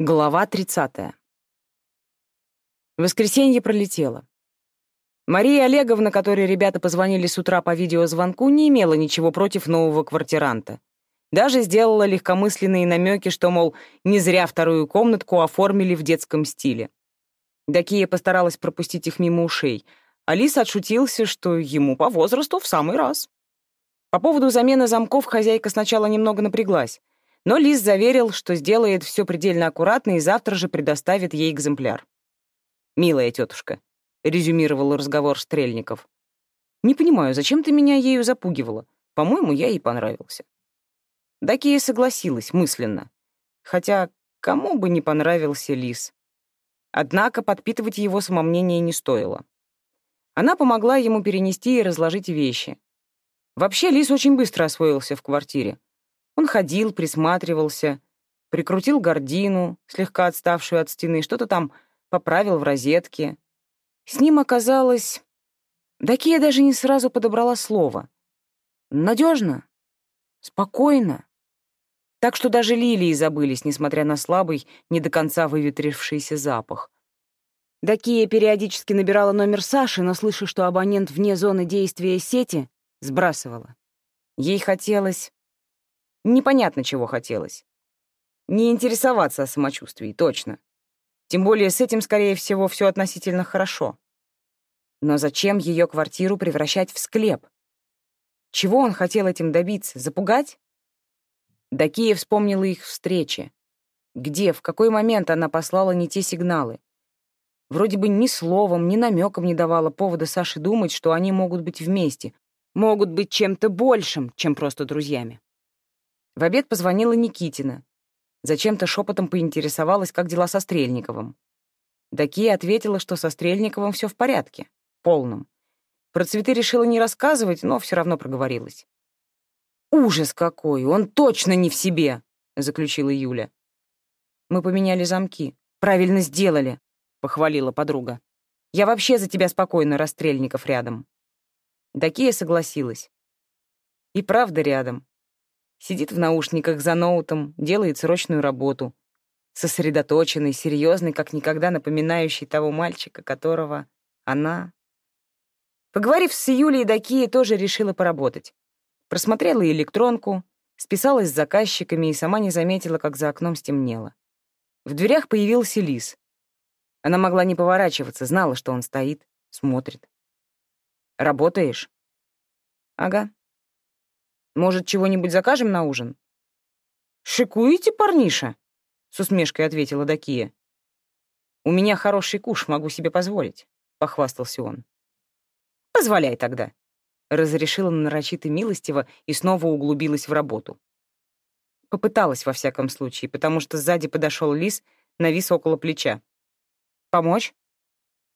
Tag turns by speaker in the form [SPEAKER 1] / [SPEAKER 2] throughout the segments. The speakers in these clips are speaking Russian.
[SPEAKER 1] Глава 30. Воскресенье пролетело. Мария Олеговна, которой ребята позвонили с утра по видеозвонку, не имела ничего против нового квартиранта. Даже сделала легкомысленные намеки, что, мол, не зря вторую комнатку оформили в детском стиле. Дакия постаралась пропустить их мимо ушей. Алиса отшутился, что ему по возрасту в самый раз. По поводу замены замков хозяйка сначала немного напряглась. Но Лис заверил, что сделает все предельно аккуратно и завтра же предоставит ей экземпляр. «Милая тетушка», — резюмировал разговор Стрельников. «Не понимаю, зачем ты меня ею запугивала? По-моему, я ей понравился». Дакия согласилась мысленно. Хотя кому бы не понравился Лис. Однако подпитывать его самомнение не стоило. Она помогла ему перенести и разложить вещи. Вообще Лис очень быстро освоился в квартире. Он ходил, присматривался, прикрутил гордину, слегка отставшую от стены, что-то там поправил в розетке. С ним оказалось... Дакия даже не сразу подобрала слово. Надежно, спокойно. Так что даже лилии забылись, несмотря на слабый, не до конца выветрившийся запах. Дакия периодически набирала номер Саши, но, слыша, что абонент вне зоны действия сети, сбрасывала. Ей хотелось Непонятно, чего хотелось. Не интересоваться о самочувствии, точно. Тем более с этим, скорее всего, все относительно хорошо. Но зачем ее квартиру превращать в склеп? Чего он хотел этим добиться? Запугать? Дакия вспомнила их встречи. Где, в какой момент она послала не те сигналы? Вроде бы ни словом, ни намеком не давала повода Саше думать, что они могут быть вместе, могут быть чем-то большим, чем просто друзьями. В обед позвонила Никитина. Зачем-то шепотом поинтересовалась, как дела со Стрельниковым. Дакия ответила, что со Стрельниковым все в порядке, полном. Про цветы решила не рассказывать, но все равно проговорилась. «Ужас какой! Он точно не в себе!» — заключила Юля. «Мы поменяли замки. Правильно сделали», — похвалила подруга. «Я вообще за тебя спокойно, Расстрельников рядом». Дакия согласилась. И правда рядом. Сидит в наушниках за ноутом, делает срочную работу. Сосредоточенный, серьезный, как никогда напоминающий того мальчика, которого она... Поговорив с Юлей, Дакия тоже решила поработать. Просмотрела электронку, списалась с заказчиками и сама не заметила, как за окном стемнело. В дверях появился лис. Она могла не поворачиваться, знала, что он стоит, смотрит. «Работаешь?» «Ага», может, чего-нибудь закажем на ужин?» «Шикуете, парниша?» — с усмешкой ответила Дакия. «У меня хороший куш, могу себе позволить», — похвастался он. «Позволяй тогда», — разрешила нарочито милостиво и снова углубилась в работу. Попыталась, во всяком случае, потому что сзади подошел лис, навис около плеча. «Помочь?»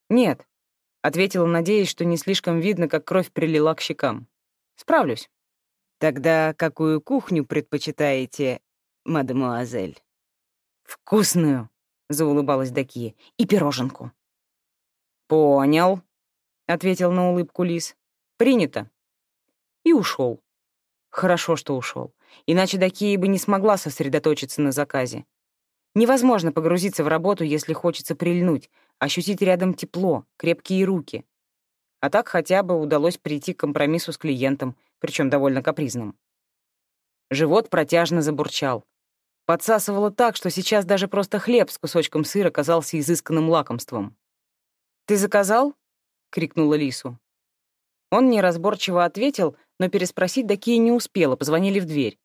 [SPEAKER 1] «Нет», — ответила, надеясь, что не слишком видно, как кровь прилила к щекам. «Справлюсь». Тогда какую кухню предпочитаете, мадемуазель? Вкусную, заулыбалась Дакия, и пироженку. Понял, ответил на улыбку Лис. Принято. И ушел. Хорошо, что ушел. Иначе Дакия бы не смогла сосредоточиться на заказе. Невозможно погрузиться в работу, если хочется прильнуть, ощутить рядом тепло, крепкие руки. А так хотя бы удалось прийти к компромиссу с клиентом, причем довольно капризным. Живот протяжно забурчал. Подсасывало так, что сейчас даже просто хлеб с кусочком сыра казался изысканным лакомством. «Ты заказал?» — крикнула Лису. Он неразборчиво ответил, но переспросить Дакия не успела, позвонили в дверь.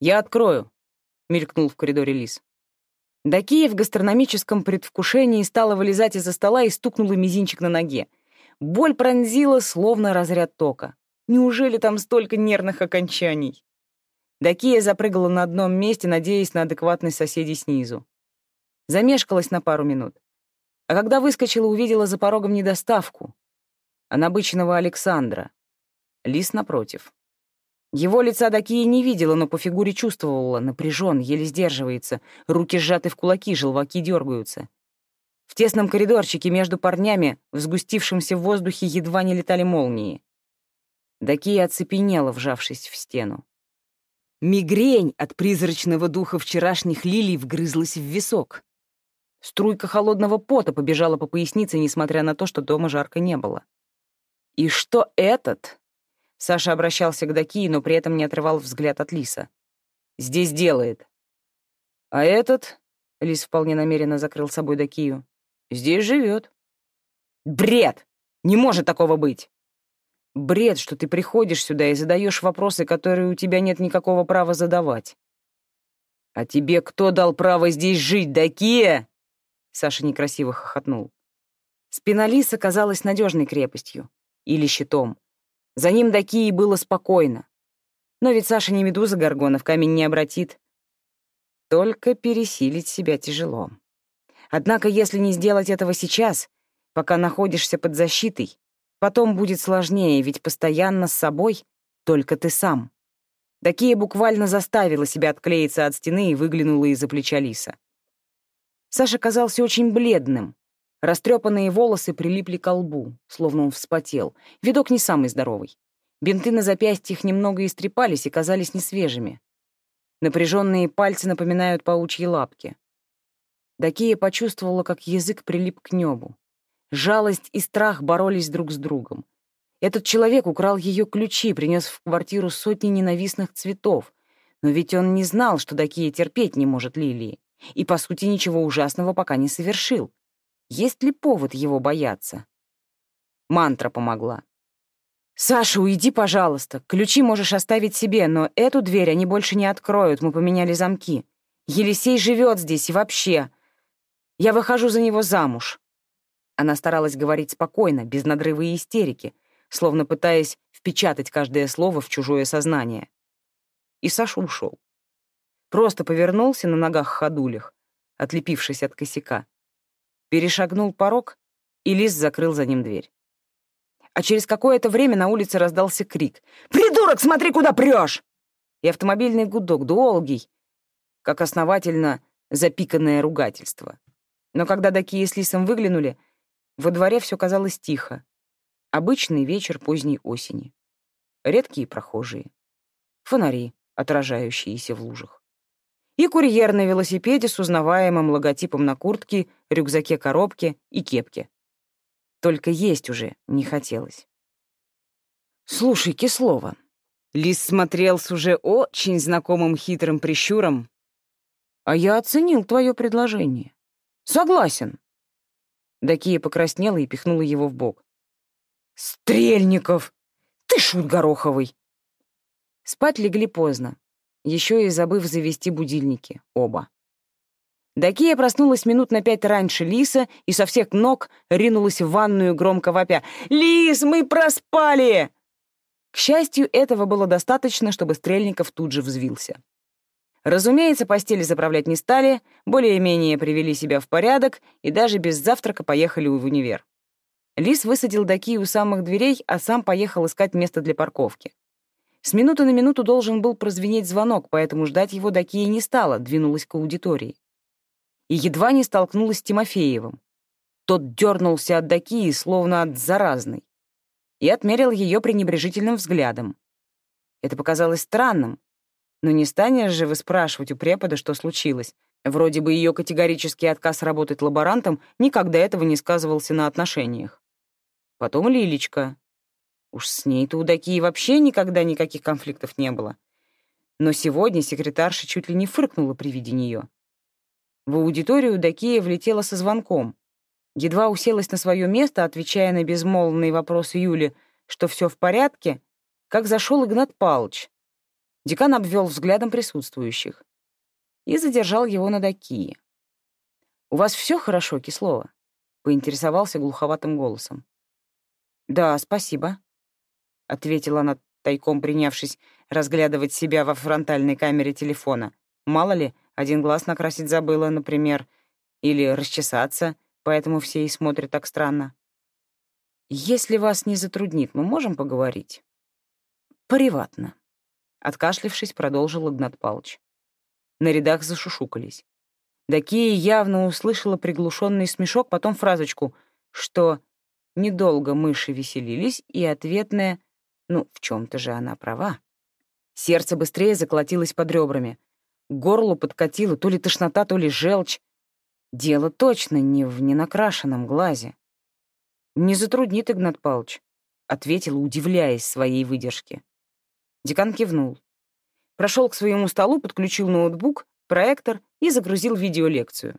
[SPEAKER 1] «Я открою», — мелькнул в коридоре Лис. Дакия в гастрономическом предвкушении стала вылезать из-за стола и стукнула мизинчик на ноге. Боль пронзила, словно разряд тока. Неужели там столько нервных окончаний? Дакия запрыгала на одном месте, надеясь на адекватность соседей снизу. Замешкалась на пару минут. А когда выскочила, увидела за порогом недоставку. А обычного Александра. Лис напротив. Его лица Дакия не видела, но по фигуре чувствовала. Напряжен, еле сдерживается. Руки сжаты в кулаки, желваки дергаются. В тесном коридорчике между парнями в сгустившемся воздухе едва не летали молнии. Дакия оцепенела, вжавшись в стену. Мигрень от призрачного духа вчерашних лилий вгрызлась в висок. Струйка холодного пота побежала по пояснице, несмотря на то, что дома жарко не было. «И что этот?» Саша обращался к Дакии, но при этом не отрывал взгляд от Лиса. «Здесь делает». «А этот?» — Лис вполне намеренно закрыл собой Дакию. «Здесь живет». «Бред! Не может такого быть!» «Бред, что ты приходишь сюда и задаешь вопросы, которые у тебя нет никакого права задавать». «А тебе кто дал право здесь жить, Дакия?» Саша некрасиво хохотнул. Спина Лиса казалась надежной крепостью. Или щитом. За ним до Кии было спокойно. Но ведь Саша не медуза Горгона, в камень не обратит. Только пересилить себя тяжело. Однако, если не сделать этого сейчас, пока находишься под защитой, потом будет сложнее, ведь постоянно с собой только ты сам. Дакия буквально заставила себя отклеиться от стены и выглянула из-за плеча Лиса. Саша казался очень бледным, Растрепанные волосы прилипли к лбу, словно он вспотел. Видок не самый здоровый. Бинты на запястьях немного истрепались и казались несвежими. Напряженные пальцы напоминают паучьи лапки. Дакия почувствовала, как язык прилип к небу. Жалость и страх боролись друг с другом. Этот человек украл ее ключи, принес в квартиру сотни ненавистных цветов. Но ведь он не знал, что Дакия терпеть не может Лилии. И, по сути, ничего ужасного пока не совершил. Есть ли повод его бояться? Мантра помогла. «Саша, уйди, пожалуйста. Ключи можешь оставить себе, но эту дверь они больше не откроют, мы поменяли замки. Елисей живет здесь и вообще. Я выхожу за него замуж». Она старалась говорить спокойно, без надрыва и истерики, словно пытаясь впечатать каждое слово в чужое сознание. И Саша ушел. Просто повернулся на ногах-ходулях, отлепившись от косяка, перешагнул порог, и Лис закрыл за ним дверь. А через какое-то время на улице раздался крик. «Придурок, смотри, куда прешь!» И автомобильный гудок, долгий, как основательно запиканное ругательство. Но когда Дакия с Лисом выглянули, во дворе все казалось тихо. Обычный вечер поздней осени. Редкие прохожие. Фонари, отражающиеся в лужах и курьер на велосипеде с узнаваемым логотипом на куртке, рюкзаке коробке и кепке. Только есть уже не хотелось. «Слушай, Кислова», — Лис смотрел с уже очень знакомым хитрым прищуром, «а я оценил твое предложение. Согласен». Дакия покраснела и пихнула его в бок. «Стрельников! Ты шут гороховый!» Спать легли поздно еще и забыв завести будильники, оба. Дакия проснулась минут на пять раньше Лиса и со всех ног ринулась в ванную громко вопя. «Лис, мы проспали!» К счастью, этого было достаточно, чтобы Стрельников тут же взвился. Разумеется, постели заправлять не стали, более-менее привели себя в порядок и даже без завтрака поехали в универ. Лис высадил Дакию у самых дверей, а сам поехал искать место для парковки. С минуты на минуту должен был прозвенеть звонок, поэтому ждать его Дакия не стала, двинулась к аудитории. И едва не столкнулась с Тимофеевым. Тот дернулся от Дакии, словно от заразной, и отмерил ее пренебрежительным взглядом. Это показалось странным, но не станешь же вы спрашивать у препода, что случилось. Вроде бы ее категорический отказ работать лаборантом никогда этого не сказывался на отношениях. Потом Лилечка, Уж с ней-то у Дакии вообще никогда никаких конфликтов не было. Но сегодня секретарша чуть ли не фыркнула при виде нее. В аудиторию Дакия влетела со звонком. Едва уселась на свое место, отвечая на безмолвные вопросы Юли, что все в порядке, как зашел Игнат Палыч. Декан обвел взглядом присутствующих и задержал его на Дакии. «У вас все хорошо, Кислова?» — поинтересовался глуховатым голосом. «Да, спасибо», — ответила она, тайком принявшись разглядывать себя во фронтальной камере телефона. Мало ли, один глаз накрасить забыла, например, или расчесаться, поэтому все и смотрят так странно. «Если вас не затруднит, мы можем поговорить?» «Приватно», — откашлившись, продолжил Игнат Павлович. На рядах зашушукались. Дакия явно услышала приглушенный смешок, потом фразочку, что недолго мыши веселились, и ответное ну, в чем-то же она права. Сердце быстрее заколотилось под ребрами. К горлу подкатило то ли тошнота, то ли желчь. Дело точно не в ненакрашенном глазе. «Не затруднит, Игнат Павлович», — ответила, удивляясь своей выдержке. Декан кивнул. Прошел к своему столу, подключил ноутбук, проектор и загрузил видеолекцию.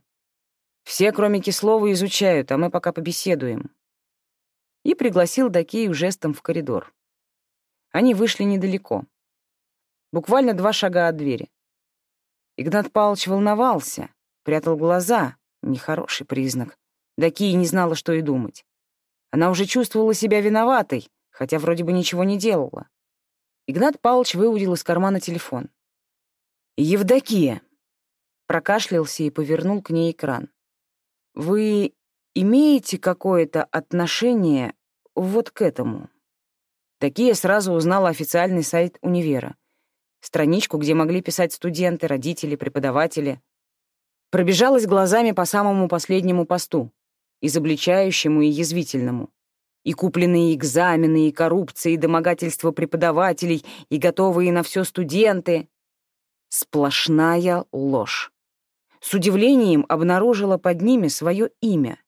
[SPEAKER 1] Все, кроме Кислова, изучают, а мы пока побеседуем. И пригласил Дакею жестом в коридор. Они вышли недалеко. Буквально два шага от двери. Игнат Павлович волновался, прятал глаза. Нехороший признак. Дакия не знала, что и думать. Она уже чувствовала себя виноватой, хотя вроде бы ничего не делала. Игнат Павлович выудил из кармана телефон. «Евдокия!» Прокашлялся и повернул к ней экран. «Вы имеете какое-то отношение вот к этому?» Такие сразу узнала официальный сайт универа. Страничку, где могли писать студенты, родители, преподаватели. Пробежалась глазами по самому последнему посту, изобличающему и язвительному. И купленные экзамены, и коррупция, и домогательство преподавателей, и готовые на все студенты. Сплошная ложь. С удивлением обнаружила под ними свое имя.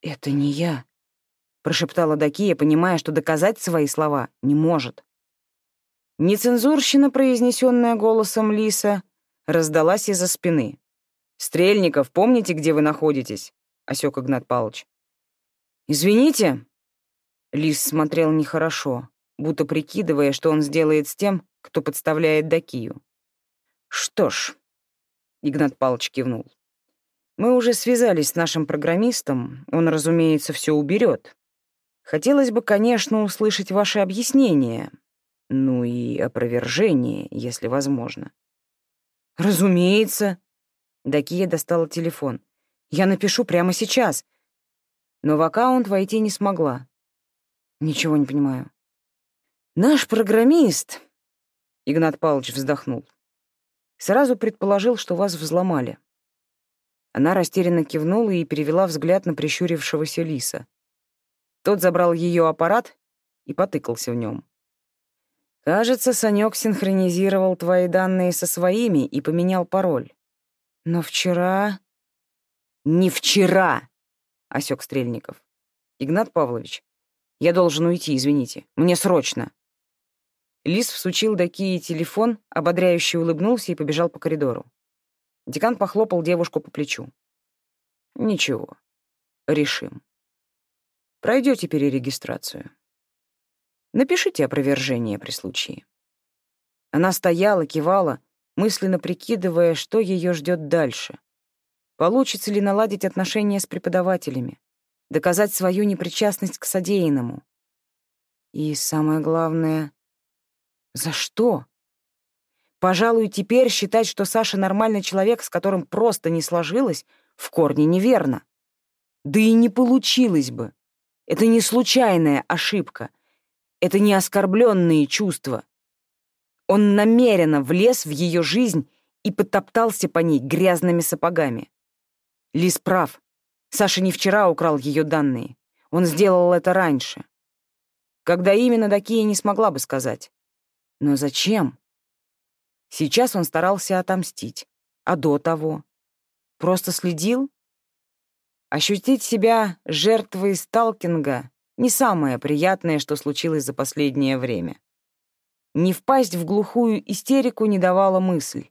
[SPEAKER 1] «Это не я», — прошептала Дакия, понимая, что доказать свои слова не может. Нецензурщина, произнесенная голосом Лиса, раздалась из-за спины. «Стрельников, помните, где вы находитесь?» — осек Игнат Павлович. «Извините». Лис смотрел нехорошо, будто прикидывая, что он сделает с тем, кто подставляет Дакию. «Что ж», — Игнат Павлович кивнул, — «мы уже связались с нашим программистом, он, разумеется, все уберет. Хотелось бы, конечно, услышать ваши объяснения, ну и опровержение, если возможно. Разумеется. Дакия достала телефон. Я напишу прямо сейчас. Но в аккаунт войти не смогла. Ничего не понимаю. Наш программист, Игнат Павлович вздохнул, сразу предположил, что вас взломали. Она растерянно кивнула и перевела взгляд на прищурившегося лиса. Тот забрал ее аппарат и потыкался в нем. «Кажется, Санек синхронизировал твои данные со своими и поменял пароль. Но вчера...» «Не вчера!» — осек Стрельников. «Игнат Павлович, я должен уйти, извините. Мне срочно». Лис всучил до Кии телефон, ободряюще улыбнулся и побежал по коридору. Декан похлопал девушку по плечу. «Ничего, решим». Пройдете перерегистрацию. Напишите опровержение при случае». Она стояла, кивала, мысленно прикидывая, что ее ждет дальше. Получится ли наладить отношения с преподавателями, доказать свою непричастность к содеянному. И самое главное, за что? Пожалуй, теперь считать, что Саша нормальный человек, с которым просто не сложилось, в корне неверно. Да и не получилось бы. Это не случайная ошибка. Это не оскорбленные чувства. Он намеренно влез в ее жизнь и потоптался по ней грязными сапогами. Лис прав. Саша не вчера украл ее данные. Он сделал это раньше. Когда именно, Дакия не смогла бы сказать. Но зачем? Сейчас он старался отомстить. А до того? Просто следил? Ощутить себя жертвой сталкинга — не самое приятное, что случилось за последнее время. Не впасть в глухую истерику не давала мысль.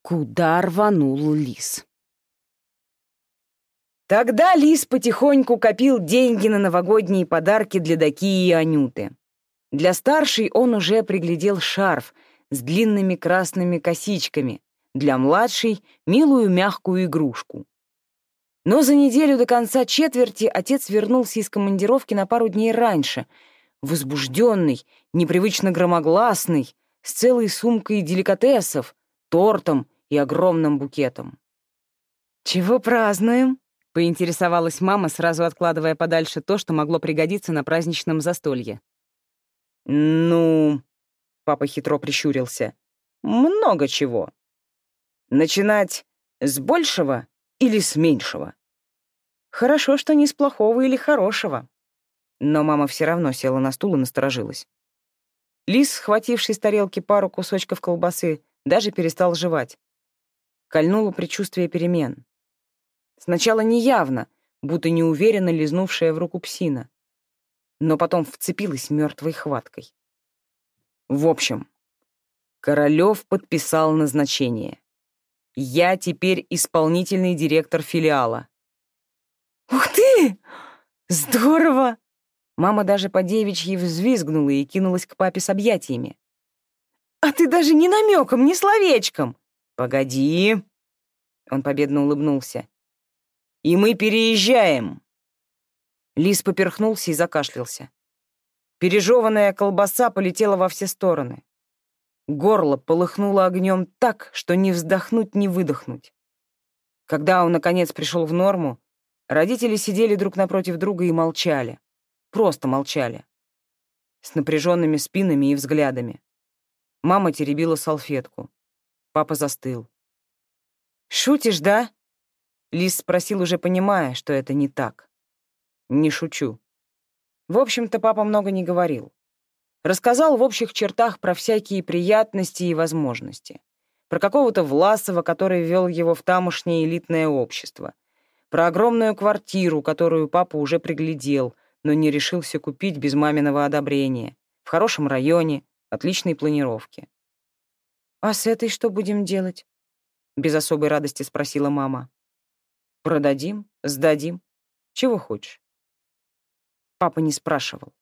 [SPEAKER 1] Куда рванул лис? Тогда лис потихоньку копил деньги на новогодние подарки для Дакии и Анюты. Для старшей он уже приглядел шарф с длинными красными косичками, для младшей — милую мягкую игрушку. Но за неделю до конца четверти отец вернулся из командировки на пару дней раньше, возбужденный, непривычно громогласный, с целой сумкой деликатесов, тортом и огромным букетом. «Чего празднуем?» — поинтересовалась мама, сразу откладывая подальше то, что могло пригодиться на праздничном застолье. «Ну...» — папа хитро прищурился. «Много чего. Начинать с большего или с меньшего. Хорошо, что не с плохого или хорошего. Но мама все равно села на стул и насторожилась. Лис, схвативший с тарелки пару кусочков колбасы, даже перестал жевать. Кольнуло предчувствие перемен. Сначала неявно, будто неуверенно лизнувшая в руку псина, но потом вцепилась мертвой хваткой. В общем, Королёв подписал назначение. Я теперь исполнительный директор филиала. «Ух ты! Здорово!» Мама даже по девичьи взвизгнула и кинулась к папе с объятиями. «А ты даже ни намеком, ни словечком!» «Погоди!» Он победно улыбнулся. «И мы переезжаем!» Лис поперхнулся и закашлялся. Пережеванная колбаса полетела во все стороны. Горло полыхнуло огнем так, что ни вздохнуть, ни выдохнуть. Когда он, наконец, пришел в норму, родители сидели друг напротив друга и молчали. Просто молчали. С напряженными спинами и взглядами. Мама теребила салфетку. Папа застыл. «Шутишь, да?» Лис спросил, уже понимая, что это не так. «Не шучу». В общем-то, папа много не говорил. Рассказал в общих чертах про всякие приятности и возможности. Про какого-то Власова, который вел его в тамошнее элитное общество. Про огромную квартиру, которую папа уже приглядел, но не решился купить без маминого одобрения. В хорошем районе, отличной планировки. «А с этой что будем делать?» Без особой радости спросила мама. «Продадим, сдадим. Чего хочешь?» Папа не спрашивал.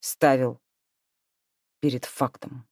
[SPEAKER 1] Ставил перед фактом.